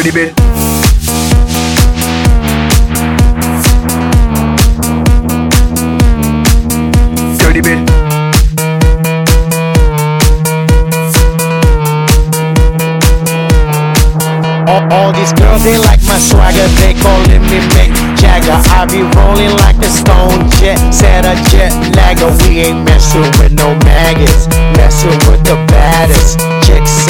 Dirty bit. Dirty bit. All, all these girls, they like my swagger, they calling me Mick Jagger. I be rolling like a stone jet, set a jet lagger. We ain't messing with no maggots, messing with the baddest chicks.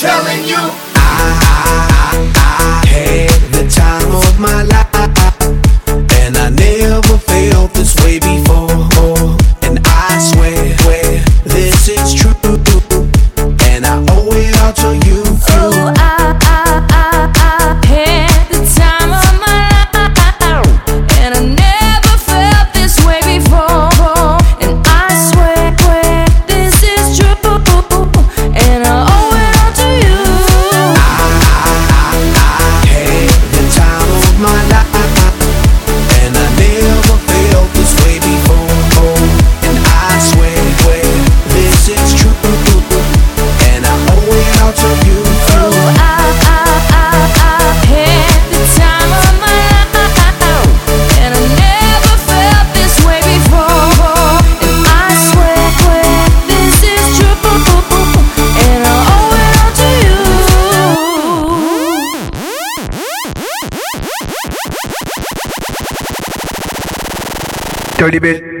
telling you. I, I, I, I had the time of my life, Dirty bit.